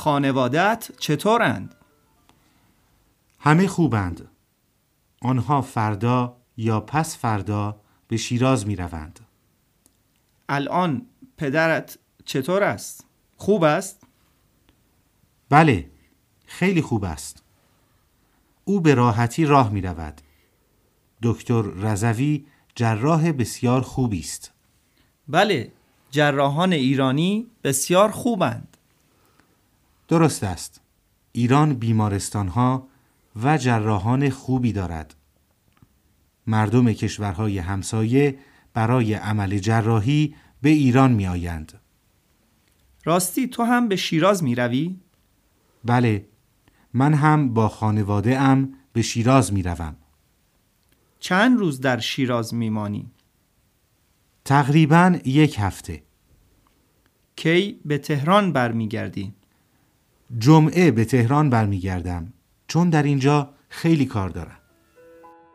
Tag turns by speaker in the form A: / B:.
A: خانوادت چطورند؟
B: همه خوبند. آنها فردا یا پس فردا به شیراز می روند.
A: الان پدرت چطور است؟ خوب است؟
B: بله خیلی خوب است او به راحتی راه می رود دکتر رزوی جراح بسیار خوبی است
A: بله جراحان ایرانی بسیار خوبند
B: درست است ایران بیمارستان ها و جراحان خوبی دارد مردم کشورهای همسایه برای عمل جراحی به ایران می آیند.
A: راستی تو هم به شیراز می روی؟
B: بله من هم با خانواده ام به شیراز می روم.
A: چند روز در شیراز می مانی؟
B: تقریبا یک هفته
A: کی به تهران برمیگردی؟
B: جمعه به تهران برمیگردم. چون در اینجا خیلی کار دارم.